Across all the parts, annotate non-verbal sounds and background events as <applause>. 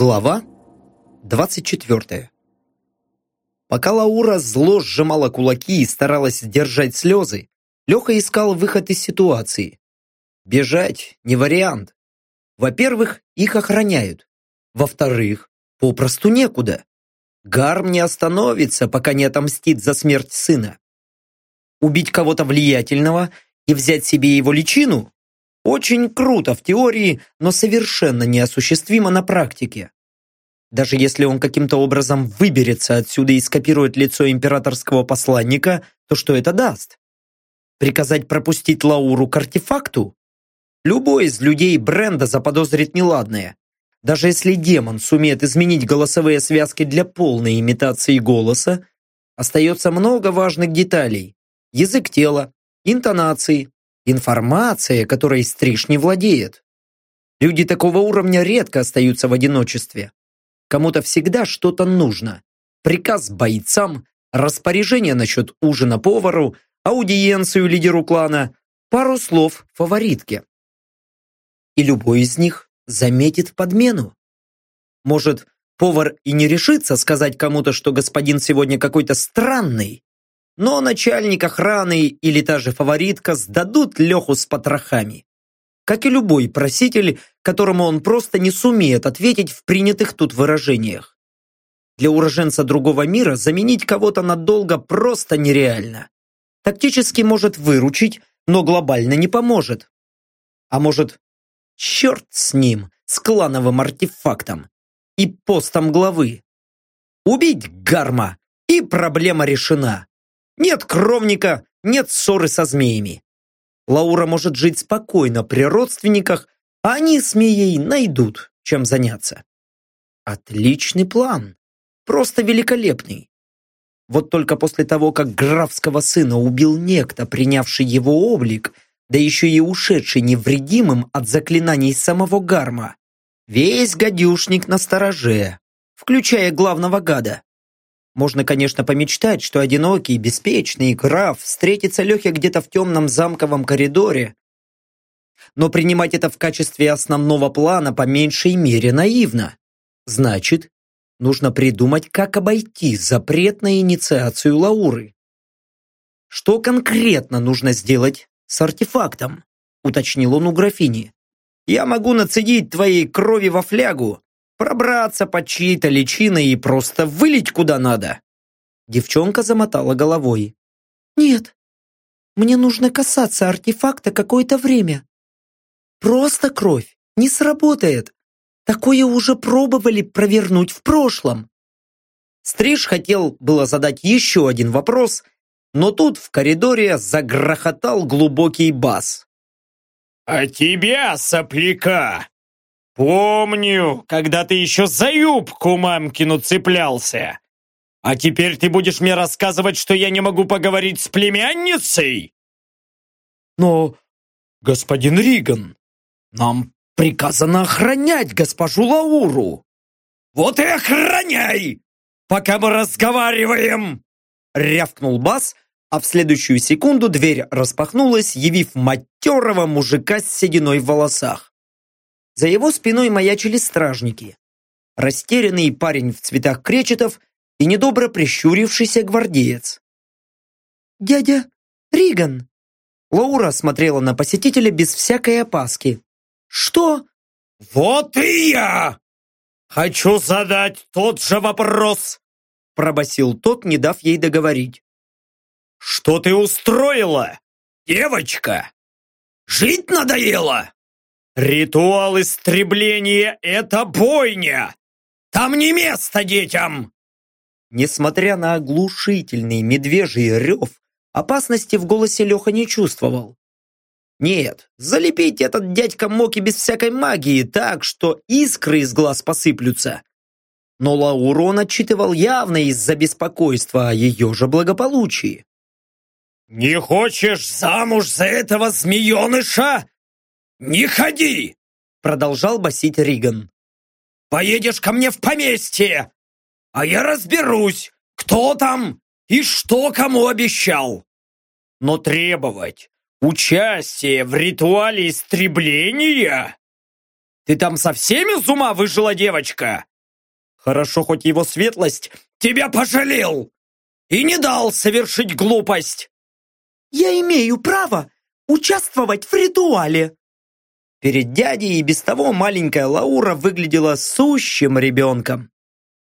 Глава 24 Пока Лаура зло сжимала кулаки и старалась сдержать слезы, Леха искал выход из ситуации. Бежать не вариант. Во-первых, их охраняют. Во-вторых, попросту некуда. Гарм не остановится, пока не отомстит за смерть сына. Убить кого-то влиятельного и взять себе его личину очень круто в теории, но совершенно неосуществимо на практике. Даже если он каким-то образом выберется отсюда и скопирует лицо императорского посланника, то что это даст? Приказать пропустить Лауру к артефакту? Любой из людей бренда заподозрит неладное. Даже если демон сумеет изменить голосовые связки для полной имитации голоса, остается много важных деталей. Язык тела, интонации, информация, которой стриж не владеет. Люди такого уровня редко остаются в одиночестве. Кому-то всегда что-то нужно. Приказ бойцам, распоряжение насчет ужина повару, аудиенцию лидеру клана, пару слов фаворитке. И любой из них заметит подмену. Может, повар и не решится сказать кому-то, что господин сегодня какой-то странный, но начальник охраны или та же фаворитка сдадут Леху с потрохами. Как и любой проситель, которому он просто не сумеет ответить в принятых тут выражениях. Для уроженца другого мира заменить кого-то надолго просто нереально. Тактически может выручить, но глобально не поможет. А может, черт с ним, с клановым артефактом и постом главы. Убить Гарма, и проблема решена. Нет кровника, нет ссоры со змеями. Лаура может жить спокойно при родственниках, а они с Мией найдут, чем заняться. Отличный план. Просто великолепный. Вот только после того, как графского сына убил некто, принявший его облик, да еще и ушедший невредимым от заклинаний самого Гарма, весь гадюшник на стороже, включая главного гада. Можно, конечно, помечтать, что одинокий, беспечный граф встретится Лехе где-то в темном замковом коридоре. Но принимать это в качестве основного плана по меньшей мере наивно. Значит, нужно придумать, как обойти запрет на инициацию Лауры. Что конкретно нужно сделать с артефактом? Уточнил он у графини. Я могу нацедить твоей крови во флягу, Пробраться под чьей-то личиной и просто вылить куда надо. Девчонка замотала головой. Нет, мне нужно касаться артефакта какое-то время. Просто кровь не сработает. Такое уже пробовали провернуть в прошлом. Стриж хотел было задать еще один вопрос, но тут в коридоре загрохотал глубокий бас. «А тебя, сопляка, Помню, когда ты еще за юбку мамкину цеплялся. А теперь ты будешь мне рассказывать, что я не могу поговорить с племянницей? Но, господин Риган, нам приказано охранять госпожу Лауру. Вот и охраняй, пока мы разговариваем! Рявкнул Бас, а в следующую секунду дверь распахнулась, явив матерого мужика с сединой в волосах. За его спиной маячили стражники. Растерянный парень в цветах кречетов и недобро прищурившийся гвардеец. «Дядя Риган!» Лаура смотрела на посетителя без всякой опаски. «Что?» «Вот и я! Хочу задать тот же вопрос!» пробасил тот, не дав ей договорить. «Что ты устроила, девочка? Жить надоело?» Ритуал истребления — это бойня! Там не место детям!» Несмотря на оглушительный медвежий рев, опасности в голосе Леха не чувствовал. Нет, залепить этот дядька мог и без всякой магии так, что искры из глаз посыплются. Но Лауру он отчитывал явно из-за беспокойства о ее же благополучии. «Не хочешь замуж за этого змееныша? «Не ходи!» Продолжал басить Риган. «Поедешь ко мне в поместье, а я разберусь, кто там и что кому обещал. Но требовать участие в ритуале истребления Ты там со всеми с ума выжила, девочка? Хорошо, хоть его светлость тебя пожалел и не дал совершить глупость. Я имею право участвовать в ритуале. Перед дядей и без того маленькая Лаура выглядела сущим ребенком.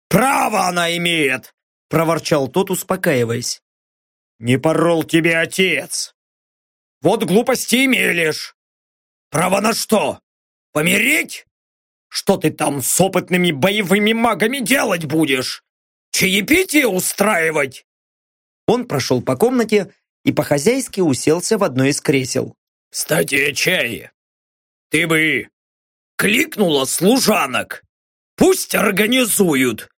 «Право она имеет!» – проворчал тот, успокаиваясь. «Не порол тебе отец! Вот глупости имелишь! Право на что? Помереть? Что ты там с опытными боевыми магами делать будешь? Чаепитие устраивать?» Он прошел по комнате и по-хозяйски уселся в одно из кресел. «Кстати, о. Ты бы кликнула служанок. Пусть организуют.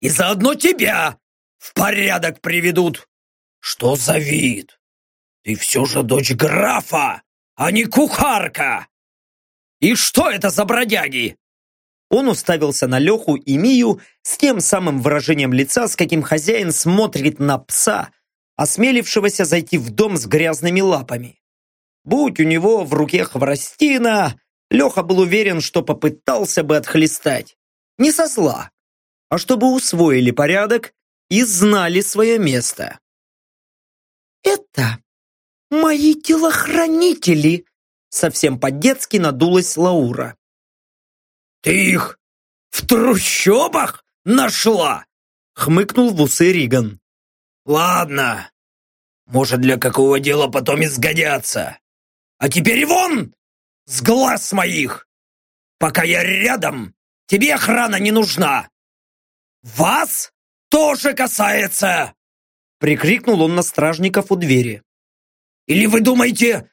И заодно тебя в порядок приведут. Что за вид? Ты все же дочь графа, а не кухарка. И что это за бродяги? Он уставился на Леху и Мию с тем самым выражением лица, с каким хозяин смотрит на пса, осмелившегося зайти в дом с грязными лапами. Будь у него в руке хворостина, Леха был уверен, что попытался бы отхлестать. Не со зла, а чтобы усвоили порядок и знали свое место. «Это мои телохранители!» Совсем по-детски надулась Лаура. «Ты их в трущобах нашла?» Хмыкнул в усы Риган. «Ладно, может, для какого дела потом изгодятся. А теперь вон! С глаз моих! Пока я рядом, тебе охрана не нужна! Вас тоже касается!» Прикрикнул он на стражников у двери. «Или вы думаете,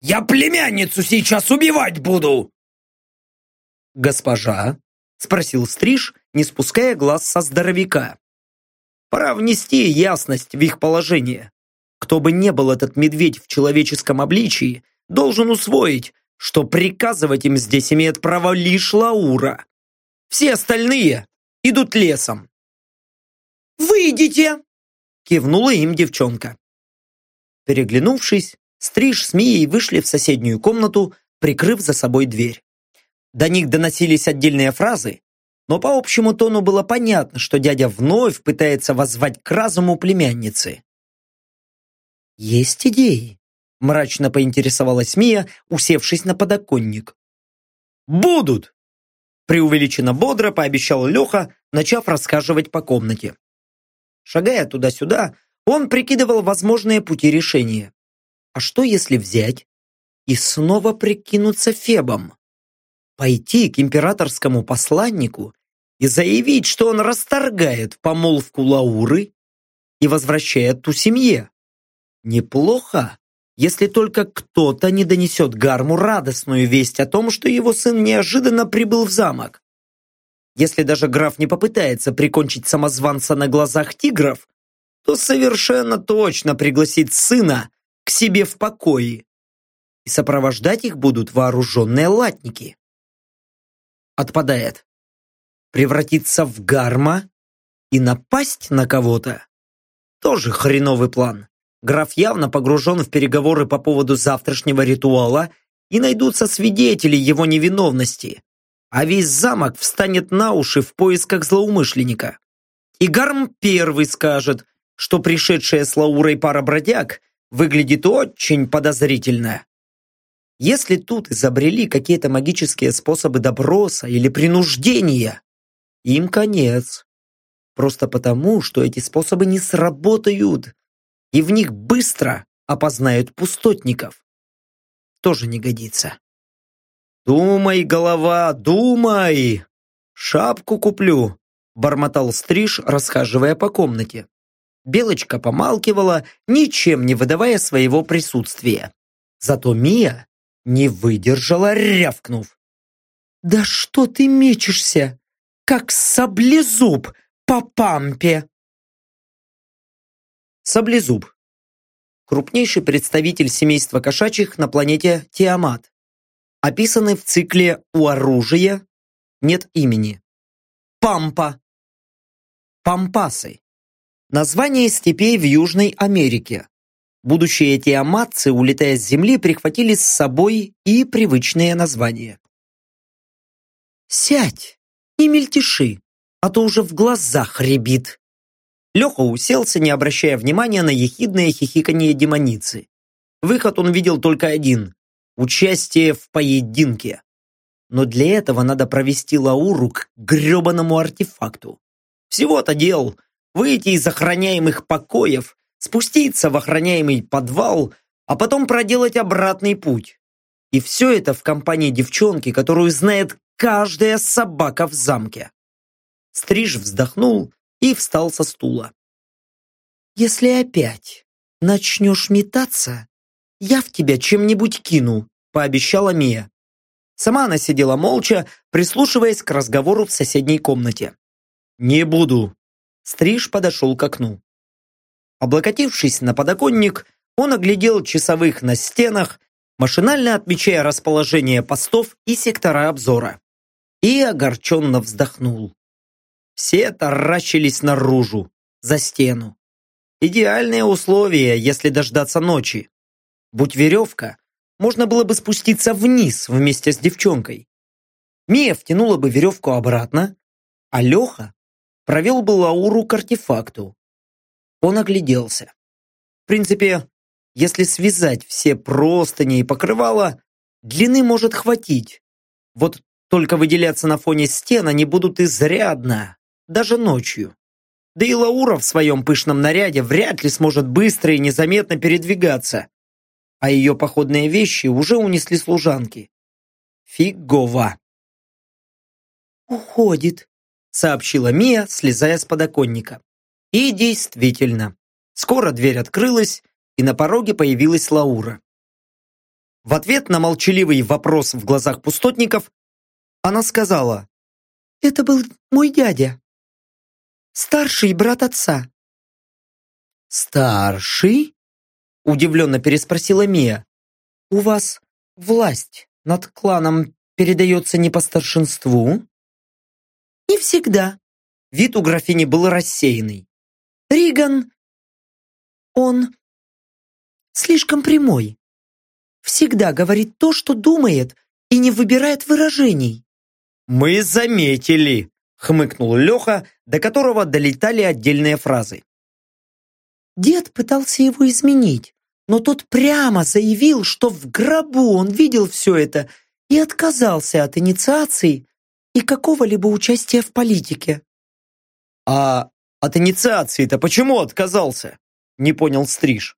я племянницу сейчас убивать буду?» «Госпожа?» — спросил Стриж, не спуская глаз со здоровяка. «Пора внести ясность в их положение. Кто бы ни был этот медведь в человеческом обличии, должен усвоить, что приказывать им здесь имеет право лишь Лаура. Все остальные идут лесом. «Выйдите!» – кивнула им девчонка. Переглянувшись, Стриж с Мией вышли в соседнюю комнату, прикрыв за собой дверь. До них доносились отдельные фразы, но по общему тону было понятно, что дядя вновь пытается воззвать к разуму племянницы. «Есть идеи?» – мрачно поинтересовалась Мия, усевшись на подоконник. «Будут!» – преувеличенно бодро пообещал Леха, начав рассказывать по комнате. Шагая туда-сюда, он прикидывал возможные пути решения. А что если взять и снова прикинуться Фебом? Пойти к императорскому посланнику и заявить, что он расторгает помолвку Лауры и возвращает ту семье. Неплохо, если только кто-то не донесет Гарму радостную весть о том, что его сын неожиданно прибыл в замок. Если даже граф не попытается прикончить самозванца на глазах тигров, то совершенно точно пригласит сына к себе в покое. И сопровождать их будут вооруженные латники. Отпадает. Превратиться в гарма и напасть на кого-то? Тоже хреновый план. Граф явно погружен в переговоры по поводу завтрашнего ритуала и найдутся свидетели его невиновности. А весь замок встанет на уши в поисках злоумышленника. И Гарм первый скажет, что пришедшая с Лаурой пара бродяг выглядит очень подозрительно. Если тут изобрели какие-то магические способы доброса или принуждения, им конец. Просто потому, что эти способы не сработают, и в них быстро опознают пустотников. Тоже не годится. «Думай, голова, думай! Шапку куплю!» бормотал Стриж, расхаживая по комнате. Белочка помалкивала, ничем не выдавая своего присутствия. Зато Мия не выдержала, рявкнув. «Да что ты мечешься, как саблезуб по пампе!» Саблезуб. Крупнейший представитель семейства кошачьих на планете Тиамат. Описаны в цикле «У оружия нет имени». Пампа. Пампасы. Название степей в Южной Америке. Будущие тиаматцы, улетая с Земли, прихватили с собой и привычные названия. Сядь и мельтеши, а то уже в глазах рябит. Леха уселся, не обращая внимания на ехидное хихиканье демоницы. Выход он видел только один – участие в поединке. Но для этого надо провести Лауру к гребаному артефакту. Всего-то дел – выйти из охраняемых покоев, спуститься в охраняемый подвал, а потом проделать обратный путь. И все это в компании девчонки, которую знает каждая собака в замке. Стриж вздохнул и встал со стула. «Если опять начнешь метаться, я в тебя чем-нибудь кину», пообещала Мия. Сама она сидела молча, прислушиваясь к разговору в соседней комнате. «Не буду». Стриж подошел к окну. Облокотившись на подоконник, он оглядел часовых на стенах, машинально отмечая расположение постов и сектора обзора. И огорченно вздохнул. Все таращились наружу, за стену. Идеальные условия, если дождаться ночи. Будь веревка, можно было бы спуститься вниз вместе с девчонкой. Мия втянула бы веревку обратно, а Леха провел бы Лауру к артефакту. Он огляделся. В принципе, если связать все простыни и покрывала, длины может хватить. Вот только выделяться на фоне стен они будут изрядно, даже ночью. Да и Лаура в своем пышном наряде вряд ли сможет быстро и незаметно передвигаться. А ее походные вещи уже унесли служанки. Фигово. «Уходит», — сообщила Мия, слезая с подоконника. И действительно, скоро дверь открылась, и на пороге появилась Лаура. В ответ на молчаливый вопрос в глазах пустотников она сказала, «Это был мой дядя, старший брат отца». «Старший?» удивленно переспросила Мия. «У вас власть над кланом передается не по старшинству?» «Не всегда». Вид у графини был рассеянный. «Риган, он слишком прямой. Всегда говорит то, что думает, и не выбирает выражений. «Мы заметили», — хмыкнул Леха, до которого долетали отдельные фразы. Дед пытался его изменить, но тот прямо заявил, что в гробу он видел все это и отказался от инициации и какого-либо участия в политике. «А от инициации-то почему отказался?» — не понял Стриж.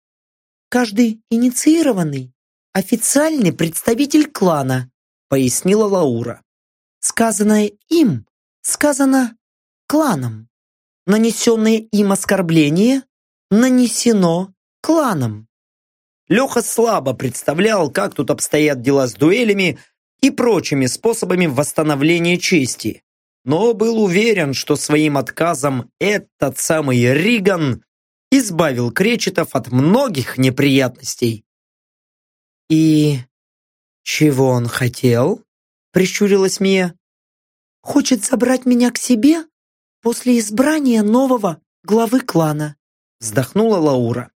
Каждый инициированный – официальный представитель клана, пояснила Лаура. Сказанное им, сказано кланом. Нанесенное им оскорбление нанесено кланом. Леха слабо представлял, как тут обстоят дела с дуэлями и прочими способами восстановления чести, но был уверен, что своим отказом этот самый Риган избавил Кречетов от многих неприятностей. «И чего он хотел?» – прищурилась Мия. «Хочет забрать меня к себе после избрания нового главы клана», – вздохнула Лаура.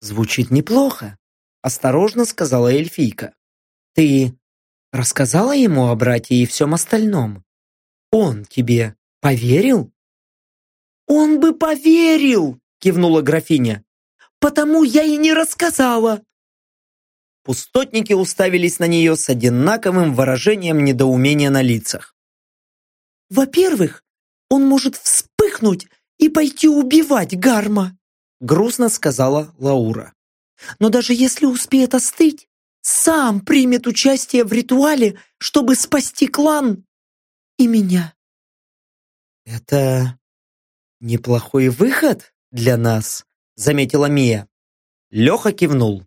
«Звучит неплохо», – осторожно сказала эльфийка. «Ты рассказала ему о брате и всем остальном? Он тебе поверил?» «Он бы поверил!» кивнула графиня. «Потому я и не рассказала!» Пустотники уставились на нее с одинаковым выражением недоумения на лицах. «Во-первых, он может вспыхнуть и пойти убивать Гарма», грустно сказала Лаура. «Но даже если успеет остыть, сам примет участие в ритуале, чтобы спасти клан и меня». «Это неплохой выход?» для нас», — заметила Мия. Леха кивнул.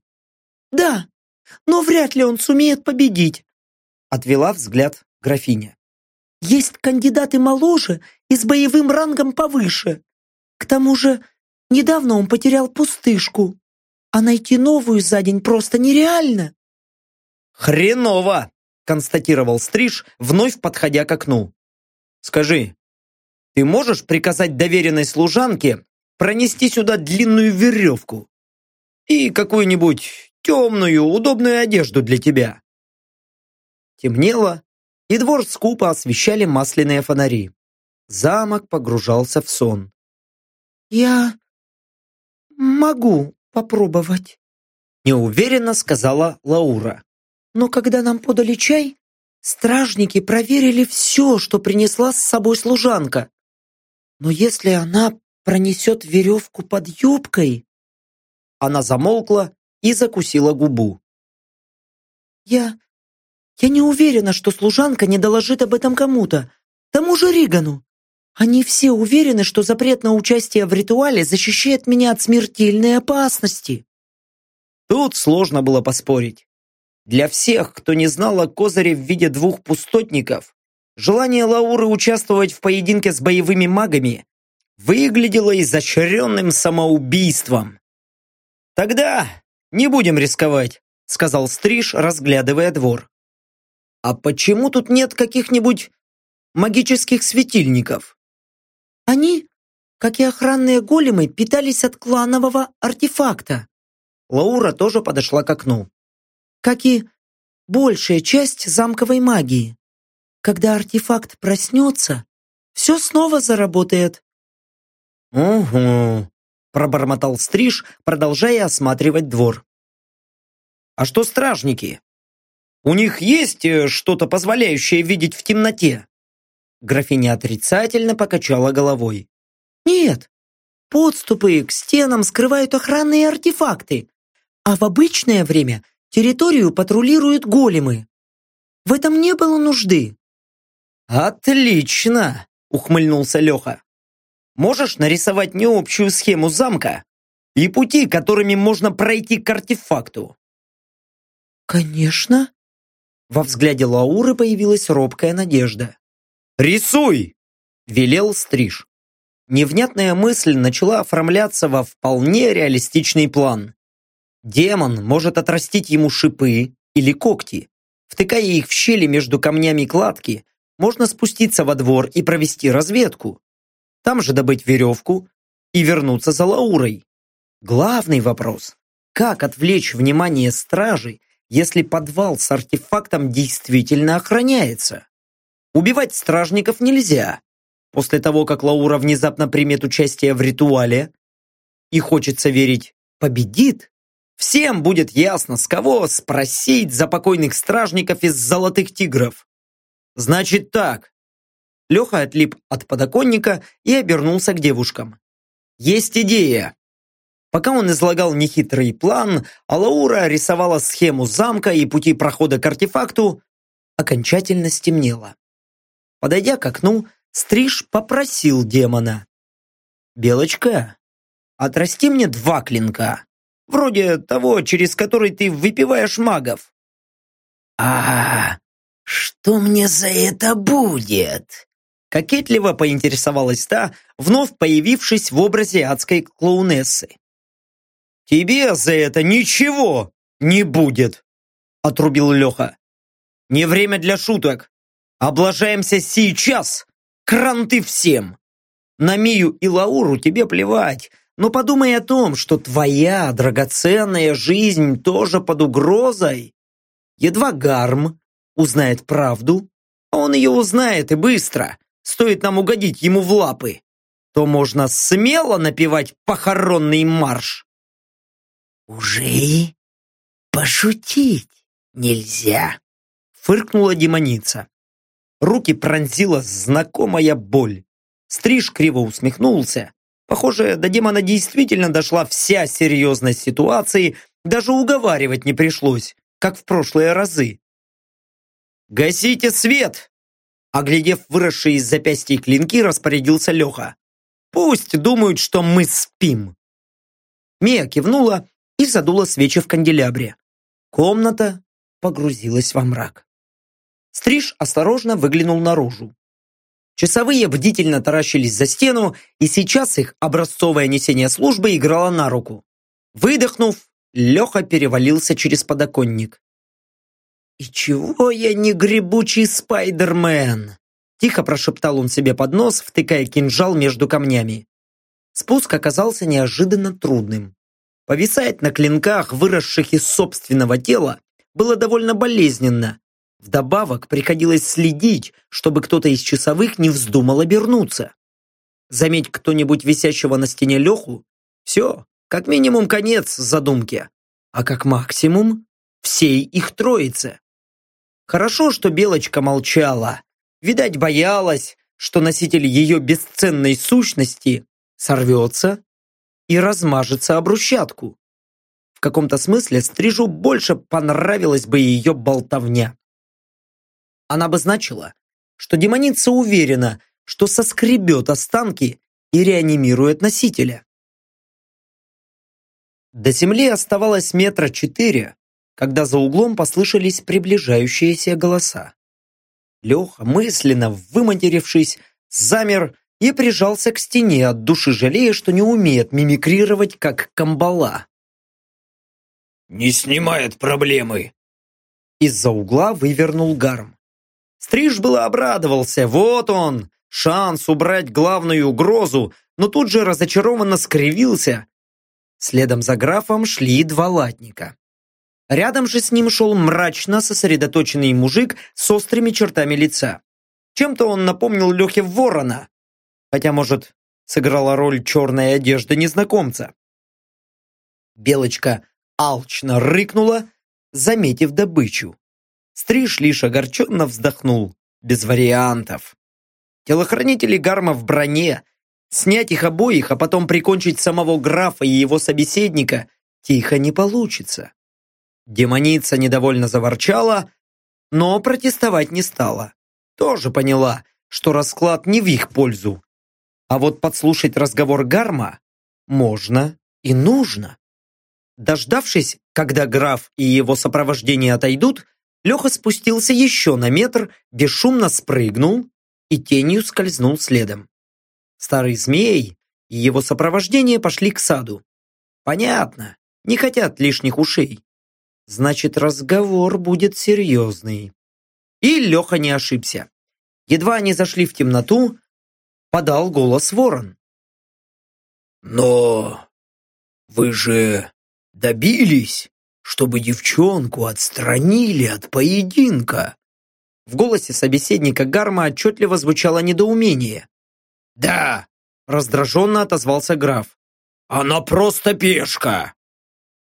«Да, но вряд ли он сумеет победить», — отвела взгляд графиня. «Есть кандидаты моложе и с боевым рангом повыше. К тому же недавно он потерял пустышку, а найти новую за день просто нереально». «Хреново!» — констатировал Стриж, вновь подходя к окну. «Скажи, ты можешь приказать доверенной служанке пронести сюда длинную веревку и какую-нибудь темную, удобную одежду для тебя. Темнело, и двор скупо освещали масляные фонари. Замок погружался в сон. «Я могу попробовать», — неуверенно сказала Лаура. «Но когда нам подали чай, стражники проверили все, что принесла с собой служанка. Но если она пронесет веревку под юбкой...» Она замолкла и закусила губу. «Я... я не уверена, что служанка не доложит об этом кому-то, тому же Ригану. Они все уверены, что запрет на участие в ритуале защищает меня от смертельной опасности». Тут сложно было поспорить. Для всех, кто не знал о козыре в виде двух пустотников, желание Лауры участвовать в поединке с боевыми магами выглядело изощренным самоубийством. «Тогда не будем рисковать», — сказал Стриж, разглядывая двор. «А почему тут нет каких-нибудь магических светильников?» «Они, как и охранные големы, питались от кланового артефакта». Лаура тоже подошла к окну. «Как и большая часть замковой магии. Когда артефакт проснется, все снова заработает». «Угу», пробормотал Стриж, продолжая осматривать двор. «А что стражники? У них есть э, что-то, позволяющее видеть в темноте?» Графиня отрицательно покачала головой. «Нет, подступы к стенам скрывают охранные артефакты, а в обычное время территорию патрулируют големы. В этом не было нужды». «Отлично!» — ухмыльнулся Леха. Можешь нарисовать мне общую схему замка и пути, которыми можно пройти к артефакту?» «Конечно!» Во взгляде Лауры появилась робкая надежда. «Рисуй!» – велел Стриж. Невнятная мысль начала оформляться во вполне реалистичный план. Демон может отрастить ему шипы или когти. Втыкая их в щели между камнями кладки, можно спуститься во двор и провести разведку там же добыть веревку и вернуться за Лаурой. Главный вопрос – как отвлечь внимание стражи, если подвал с артефактом действительно охраняется? Убивать стражников нельзя. После того, как Лаура внезапно примет участие в ритуале и, хочется верить, победит, всем будет ясно, с кого спросить за покойных стражников из золотых тигров. Значит так, Леха отлип от подоконника и обернулся к девушкам. «Есть идея!» Пока он излагал нехитрый план, а Лаура рисовала схему замка и пути прохода к артефакту, окончательно стемнело. Подойдя к окну, Стриж попросил демона. «Белочка, отрасти мне два клинка, вроде того, через который ты выпиваешь магов». «А что мне за это будет?» Кокетливо поинтересовалась та, вновь появившись в образе адской клоунессы. «Тебе за это ничего не будет!» отрубил Леха. «Не время для шуток. Облажаемся сейчас! Кранты всем! На Мию и Лауру тебе плевать, но подумай о том, что твоя драгоценная жизнь тоже под угрозой. Едва Гарм узнает правду, а он ее узнает и быстро, стоит нам угодить ему в лапы, то можно смело напевать похоронный марш. «Уже и пошутить нельзя», — фыркнула демоница. Руки пронзила знакомая боль. Стриж криво усмехнулся. Похоже, до демона действительно дошла вся серьезность ситуации, даже уговаривать не пришлось, как в прошлые разы. «Гасите свет!» Оглядев выросшие из запястья клинки, распорядился Леха. «Пусть думают, что мы спим!» Мия кивнула и задула свечи в канделябре. Комната погрузилась во мрак. Стриж осторожно выглянул наружу. Часовые бдительно таращились за стену, и сейчас их образцовое несение службы играло на руку. Выдохнув, Леха перевалился через подоконник. «И чего я не гребучий спайдермен?» Тихо прошептал он себе под нос, втыкая кинжал между камнями. Спуск оказался неожиданно трудным. Повисать на клинках, выросших из собственного тела, было довольно болезненно, Вдобавок приходилось следить, чтобы кто-то из часовых не вздумал обернуться. Заметь кто-нибудь висящего на стене Леху, все, как минимум конец задумки, а как максимум всей их троице. Хорошо, что Белочка молчала. Видать, боялась, что носитель ее бесценной сущности сорвется и размажется об брусчатку. В каком-то смысле Стрижу больше понравилась бы ее болтовня. Она бы значила, что демоница уверена, что соскребет останки и реанимирует носителя. До земли оставалось метра четыре, когда за углом послышались приближающиеся голоса. Леха, мысленно выматерившись, замер и прижался к стене от души, жалея, что не умеет мимикрировать, как камбала. «Не снимает проблемы!» Из-за угла вывернул гарм. Стриж было обрадовался, вот он, шанс убрать главную угрозу, но тут же разочарованно скривился. Следом за графом шли два латника. Рядом же с ним шел мрачно сосредоточенный мужик с острыми чертами лица. Чем-то он напомнил Лехе Ворона, хотя, может, сыграла роль черная одежда незнакомца. Белочка алчно рыкнула, заметив добычу. Стриж лишь огорченно вздохнул. Без вариантов. Телохранители Гарма в броне. Снять их обоих, а потом прикончить самого графа и его собеседника тихо не получится. Демоница недовольно заворчала, но протестовать не стала. Тоже поняла, что расклад не в их пользу. А вот подслушать разговор Гарма можно и нужно. Дождавшись, когда граф и его сопровождение отойдут, Леха спустился еще на метр, бесшумно спрыгнул и тенью скользнул следом. Старый змей и его сопровождение пошли к саду. Понятно, не хотят лишних ушей. Значит, разговор будет серьезный. И Леха не ошибся. Едва они зашли в темноту, подал голос ворон. «Но вы же добились?» чтобы девчонку отстранили от поединка. В голосе собеседника Гарма отчетливо звучало недоумение. «Да!» – раздраженно отозвался граф. «Она просто пешка!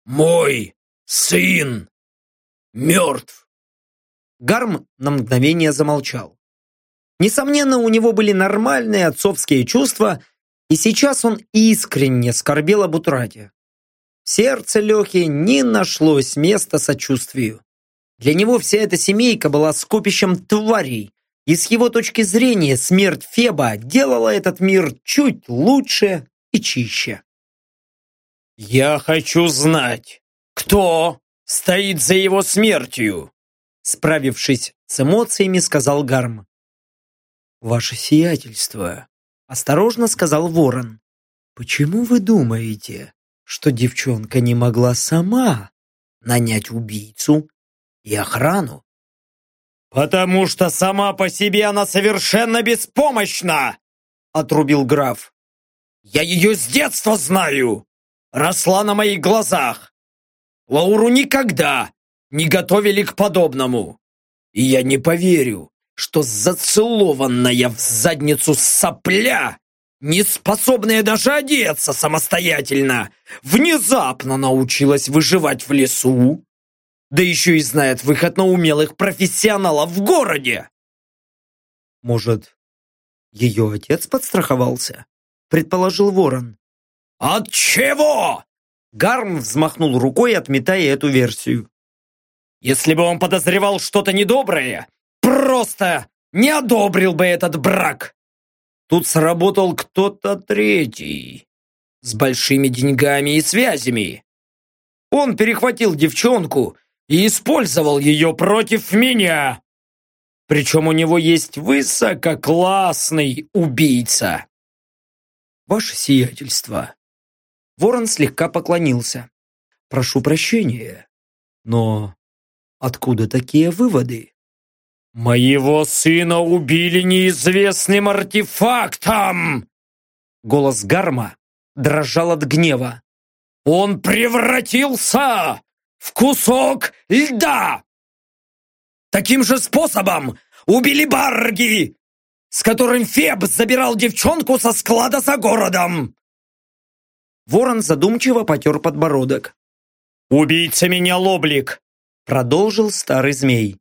Мой сын мертв!» Гарм на мгновение замолчал. Несомненно, у него были нормальные отцовские чувства, и сейчас он искренне скорбел об утрате сердце Лехи не нашлось места сочувствию. Для него вся эта семейка была скопищем тварей, и с его точки зрения смерть Феба делала этот мир чуть лучше и чище. «Я хочу знать, кто стоит за его смертью?» Справившись с эмоциями, сказал Гарм. «Ваше сиятельство», — осторожно сказал Ворон. «Почему вы думаете, что девчонка не могла сама нанять убийцу и охрану. «Потому что сама по себе она совершенно беспомощна!» отрубил граф. «Я ее с детства знаю! Росла на моих глазах! Лауру никогда не готовили к подобному! И я не поверю, что зацелованная в задницу сопля не способная даже одеться самостоятельно, внезапно научилась выживать в лесу, да еще и знает выход на умелых профессионалов в городе. Может, ее отец подстраховался? Предположил ворон. От чего? Гарм взмахнул рукой, отметая эту версию. Если бы он подозревал что-то недоброе, просто не одобрил бы этот брак. Тут сработал кто-то третий. С большими деньгами и связями. Он перехватил девчонку и использовал ее против меня. Причем у него есть высококлассный убийца. Ваше сиятельство. Ворон слегка поклонился. Прошу прощения, но откуда такие выводы? «Моего сына убили неизвестным артефактом!» Голос Гарма дрожал от гнева. «Он превратился в кусок льда!» Таким же способом убили Барги, с которым Феб забирал девчонку со склада за городом. Ворон задумчиво потер подбородок. «Убийца менял облик», — продолжил старый змей.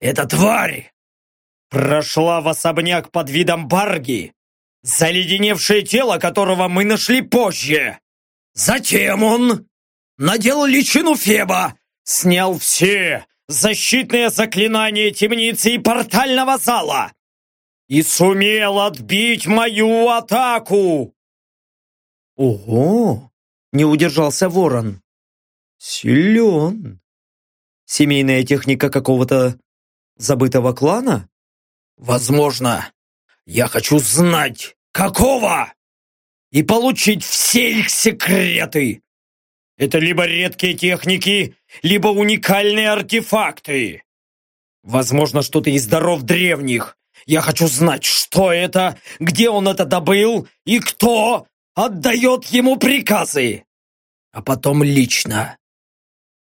«Эта тварь прошла в особняк под видом Барги, заледеневшее тело которого мы нашли позже. Затем он надел личину Феба, снял все защитные заклинания темницы и портального зала и сумел отбить мою атаку. Ого! Не удержался ворон. Силен. Семейная техника какого-то забытого клана? Возможно. Я хочу знать, какого! И получить все их секреты. Это либо редкие техники, либо уникальные артефакты. Возможно, что-то из даров древних. Я хочу знать, что это, где он это добыл и кто отдает ему приказы. А потом лично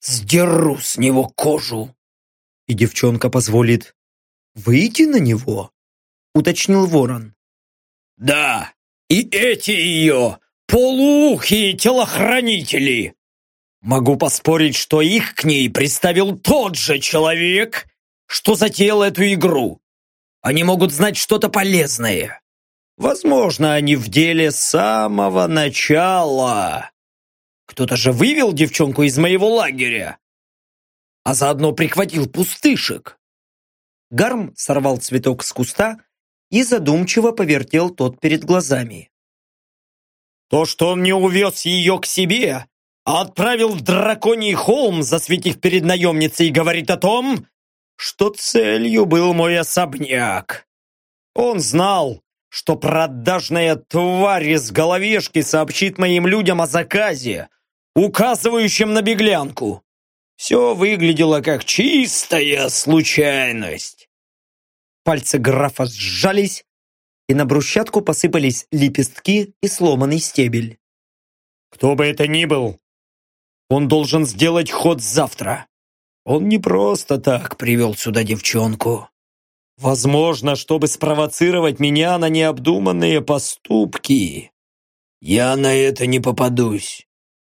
сдеру с него кожу. И девчонка позволит выйти на него? Уточнил ворон. Да, и эти ее полуухие телохранители. Могу поспорить, что их к ней представил тот же человек, что затеял эту игру. Они могут знать что-то полезное. Возможно, они в деле с самого начала. Кто-то же вывел девчонку из моего лагеря, а заодно прихватил пустышек. Гарм сорвал цветок с куста и задумчиво повертел тот перед глазами. То, что он не увез ее к себе, а отправил в драконий холм, засветив перед наемницей, говорит о том, что целью был мой особняк. Он знал, что продажная тварь из головешки сообщит моим людям о заказе, указывающем на беглянку. Все выглядело как чистая случайность. Пальцы графа сжались, и на брусчатку посыпались лепестки и сломанный стебель. Кто бы это ни был, он должен сделать ход завтра. Он не просто так привел сюда девчонку. Возможно, чтобы спровоцировать меня на необдуманные поступки. Я на это не попадусь.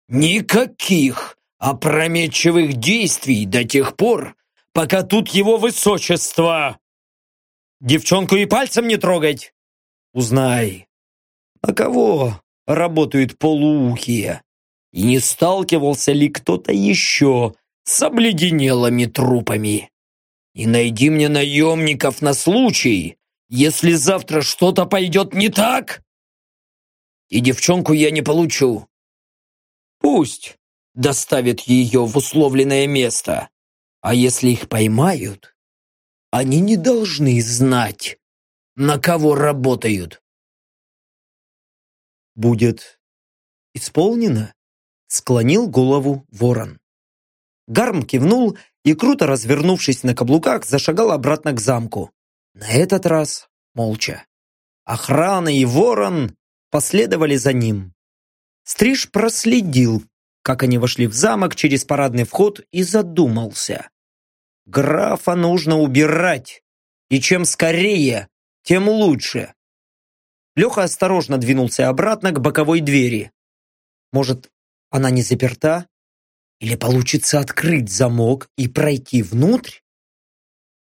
Никаких опрометчивых действий до тех пор, пока тут его высочество. Девчонку и пальцем не трогать. Узнай, на кого работают полуухие, и не сталкивался ли кто-то еще с обледенелыми трупами. И найди мне наемников на случай, если завтра что-то пойдет не так. И девчонку я не получу. Пусть доставят ее в условленное место. А если их поймают, они не должны знать, на кого работают. Будет исполнено? Склонил голову ворон. Гарм кивнул и, круто развернувшись на каблуках, зашагал обратно к замку. На этот раз молча. Охрана и ворон последовали за ним. Стриж проследил, как они вошли в замок через парадный вход и задумался. Графа нужно убирать, и чем скорее, тем лучше. Леха осторожно двинулся обратно к боковой двери. Может, она не заперта? Или получится открыть замок и пройти внутрь?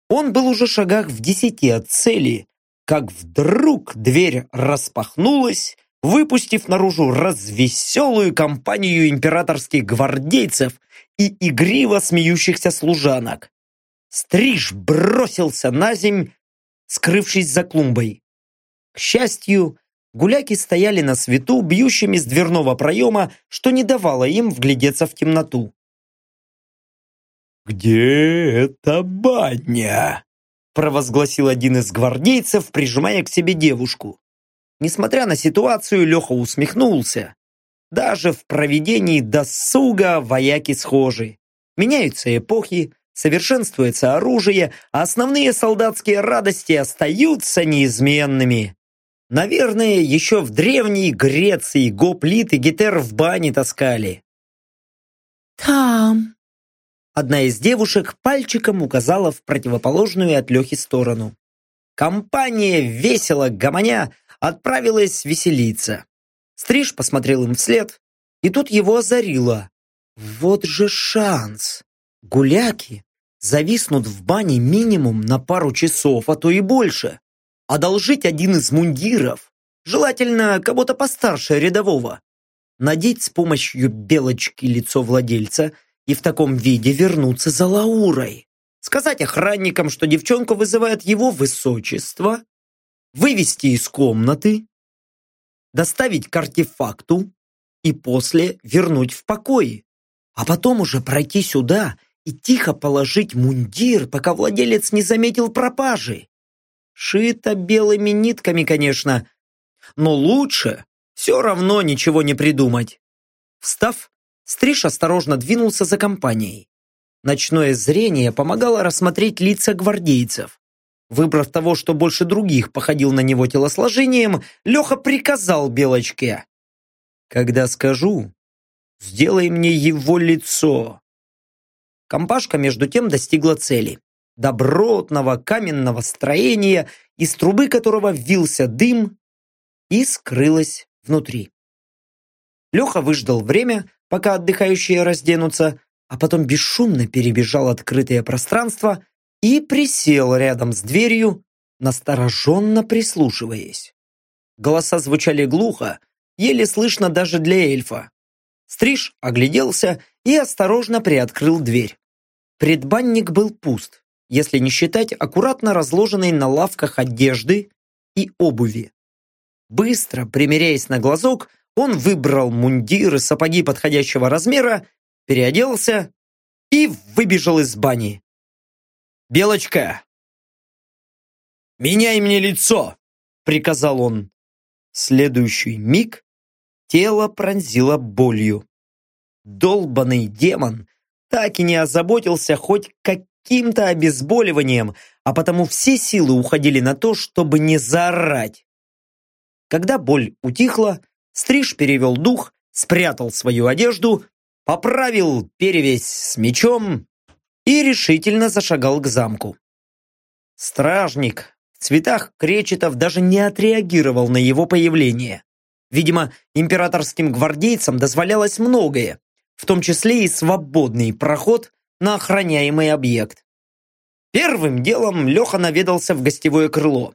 Он был уже шагах в десяти от цели, как вдруг дверь распахнулась, выпустив наружу развеселую компанию императорских гвардейцев и игриво смеющихся служанок. Стриж бросился на земь, скрывшись за клумбой. К счастью, Гуляки стояли на свету, бьющими с дверного проема, что не давало им вглядеться в темноту. «Где эта баня?» провозгласил один из гвардейцев, прижимая к себе девушку. Несмотря на ситуацию, Леха усмехнулся. Даже в проведении досуга вояки схожи. Меняются эпохи, совершенствуется оружие, а основные солдатские радости остаются неизменными. Наверное, еще в древней Греции гоплит и гетер в бане таскали. «Там!» Одна из девушек пальчиком указала в противоположную от Лехи сторону. Компания, весело гомоня, отправилась веселиться. Стриж посмотрел им вслед, и тут его озарило. Вот же шанс! Гуляки зависнут в бане минимум на пару часов, а то и больше. Одолжить один из мундиров, желательно кого-то постарше рядового. Надеть с помощью белочки лицо владельца и в таком виде вернуться за Лаурой. Сказать охранникам, что девчонку вызывает его высочество, вывести из комнаты, доставить к артефакту и после вернуть в покое. А потом уже пройти сюда и тихо положить мундир, пока владелец не заметил пропажи. Шито белыми нитками, конечно, но лучше все равно ничего не придумать. Встав, Стриж осторожно двинулся за компанией. Ночное зрение помогало рассмотреть лица гвардейцев. Выбрав того, что больше других походил на него телосложением, Леха приказал Белочке. «Когда скажу, сделай мне его лицо». Компашка между тем достигла цели. Добротного каменного строения, из трубы которого вился дым, и скрылась внутри. Леха выждал время, пока отдыхающие разденутся, а потом бесшумно перебежал открытое пространство и присел рядом с дверью, настороженно прислушиваясь. Голоса звучали глухо, еле слышно даже для эльфа. Стриж огляделся и осторожно приоткрыл дверь. Предбанник был пуст, если не считать аккуратно разложенной на лавках одежды и обуви. Быстро, примеряясь на глазок, он выбрал мундир и сапоги подходящего размера, переоделся и выбежал из бани. «Белочка!» «Меняй мне лицо!» — приказал он. следующий миг тело пронзило болью. Долбанный демон так и не озаботился хоть каким-то обезболиванием, а потому все силы уходили на то, чтобы не заорать. Когда боль утихла, Стриж перевел дух, спрятал свою одежду, поправил перевязь с мечом и решительно зашагал к замку. Стражник в цветах кречетов даже не отреагировал на его появление. Видимо, императорским гвардейцам дозволялось многое, в том числе и свободный проход на охраняемый объект. Первым делом Леха наведался в гостевое крыло.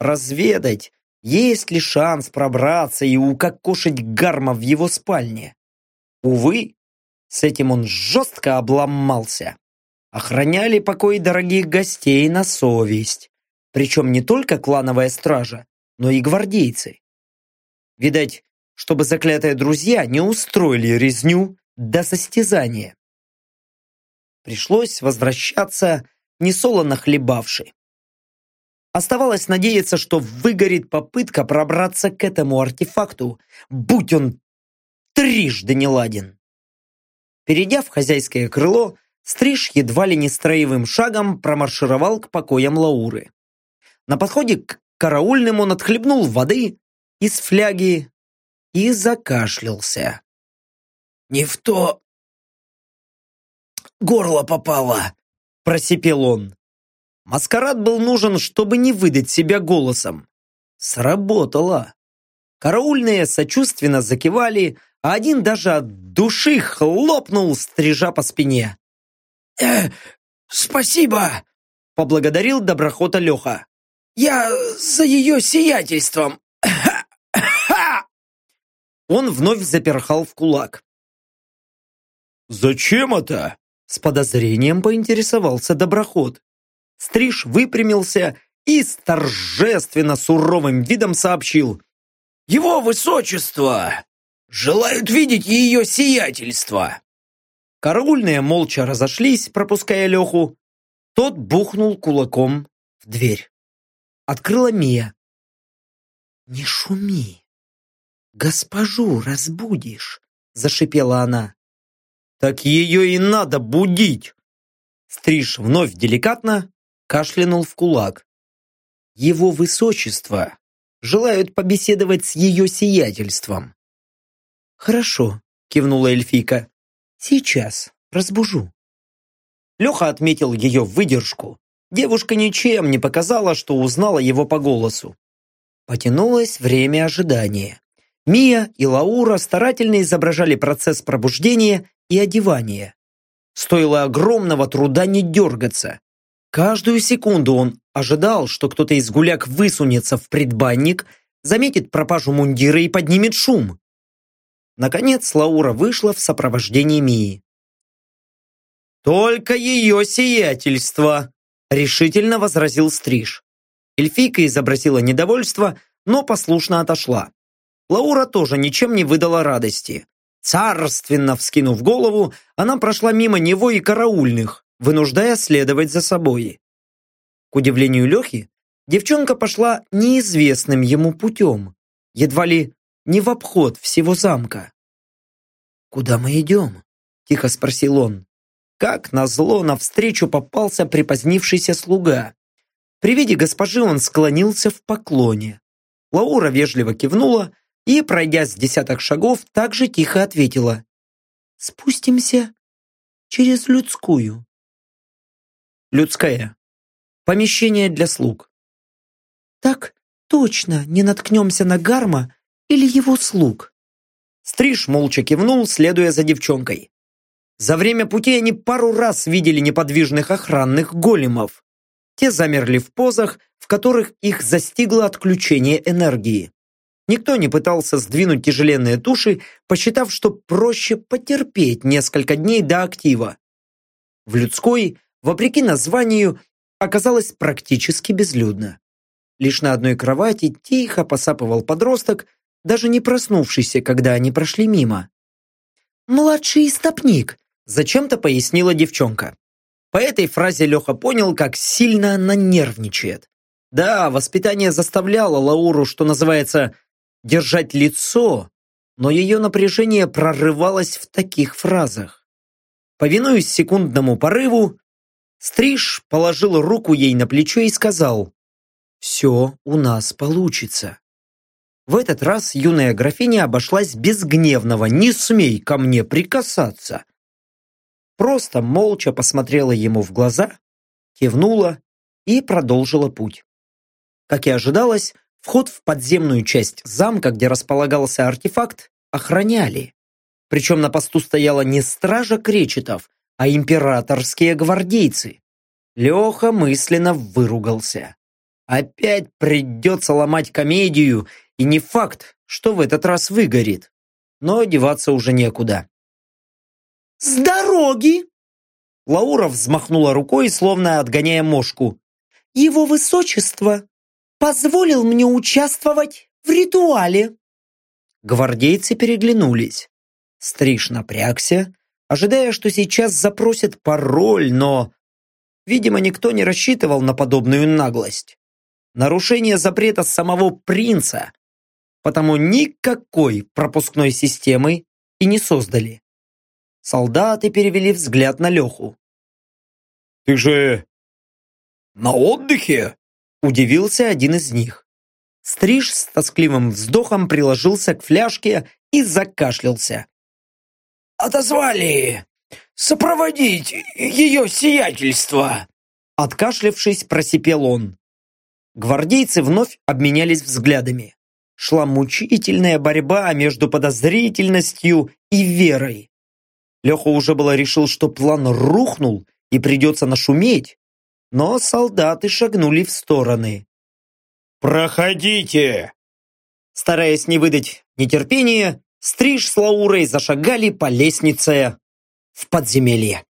Разведать, есть ли шанс пробраться и укокошить гарма в его спальне. Увы, с этим он жестко обломался охраняли покой дорогих гостей на совесть. Причем не только клановая стража, но и гвардейцы. Видать, чтобы заклятые друзья не устроили резню до состязания. Пришлось возвращаться, несолоно хлебавши. Оставалось надеяться, что выгорит попытка пробраться к этому артефакту, будь он трижды неладен. Перейдя в хозяйское крыло, Стриж едва ли не строевым шагом промаршировал к покоям Лауры. На подходе к караульным он отхлебнул воды из фляги и закашлялся. «Не в то горло попало!» – просипел он. Маскарад был нужен, чтобы не выдать себя голосом. Сработало. Караульные сочувственно закивали, а один даже от души хлопнул, стрижа по спине. «Э, спасибо!» — поблагодарил доброхота Леха. «Я за ее сиятельством!» <coughs> Он вновь заперхал в кулак. «Зачем это?» С подозрением поинтересовался доброход. Стриж выпрямился и с торжественно суровым видом сообщил. «Его высочество! Желают видеть ее сиятельство!» Караульные молча разошлись, пропуская Леху. Тот бухнул кулаком в дверь. Открыла Мия. «Не шуми! Госпожу разбудишь!» Зашипела она. «Так ее и надо будить!» Стриж вновь деликатно кашлянул в кулак. «Его высочество желают побеседовать с ее сиятельством». «Хорошо», — кивнула эльфийка. Сейчас разбужу. Леха отметил ее выдержку. Девушка ничем не показала, что узнала его по голосу. Потянулось время ожидания. Мия и Лаура старательно изображали процесс пробуждения и одевания. Стоило огромного труда не дергаться. Каждую секунду он ожидал, что кто-то из гуляк высунется в предбанник, заметит пропажу мундира и поднимет шум. Наконец Лаура вышла в сопровождении Мии. «Только ее сиятельство!» – решительно возразил Стриж. Эльфийка изобразила недовольство, но послушно отошла. Лаура тоже ничем не выдала радости. Царственно вскинув голову, она прошла мимо него и караульных, вынуждая следовать за собой. К удивлению Лехи, девчонка пошла неизвестным ему путем, едва ли не в обход всего замка. «Куда мы идем?» – тихо спросил он. Как назло, навстречу попался припозднившийся слуга. При виде госпожи он склонился в поклоне. Лаура вежливо кивнула и, пройдя с десяток шагов, также тихо ответила. «Спустимся через людскую». Людская. Помещение для слуг. «Так точно не наткнемся на Гарма или его слуг». Стриж молча кивнул, следуя за девчонкой. За время пути они пару раз видели неподвижных охранных големов. Те замерли в позах, в которых их застигло отключение энергии. Никто не пытался сдвинуть тяжеленные туши, посчитав, что проще потерпеть несколько дней до актива. В людской, вопреки названию, оказалось практически безлюдно. Лишь на одной кровати тихо посапывал подросток, даже не проснувшийся, когда они прошли мимо. «Младший истопник», Зачем-то пояснила девчонка. По этой фразе Леха понял, как сильно она нервничает. Да, воспитание заставляло Лауру, что называется, держать лицо, но ее напряжение прорывалось в таких фразах. Повинуясь секундному порыву, Стриж положил руку ей на плечо и сказал «Все у нас получится». В этот раз юная графиня обошлась без гневного «Не смей ко мне прикасаться!» просто молча посмотрела ему в глаза, кивнула и продолжила путь. Как и ожидалось, вход в подземную часть замка, где располагался артефакт, охраняли. Причем на посту стояла не стража кречетов, а императорские гвардейцы. Леха мысленно выругался. Опять придется ломать комедию, и не факт, что в этот раз выгорит. Но одеваться уже некуда. «С дороги!» Лаура взмахнула рукой, словно отгоняя мошку. «Его высочество позволил мне участвовать в ритуале!» Гвардейцы переглянулись. Стриж напрягся, ожидая, что сейчас запросят пароль, но... Видимо, никто не рассчитывал на подобную наглость. Нарушение запрета самого принца, потому никакой пропускной системы и не создали. Солдаты перевели взгляд на Леху. «Ты же на отдыхе?» Удивился один из них. Стриж с тоскливым вздохом приложился к фляжке и закашлялся. «Отозвали! Сопроводить ее сиятельство!» Откашлявшись, просипел он. Гвардейцы вновь обменялись взглядами. Шла мучительная борьба между подозрительностью и верой. Леха уже было решил, что план рухнул и придется нашуметь, но солдаты шагнули в стороны. «Проходите!» Стараясь не выдать нетерпения, Стриж с Лаурой зашагали по лестнице в подземелье.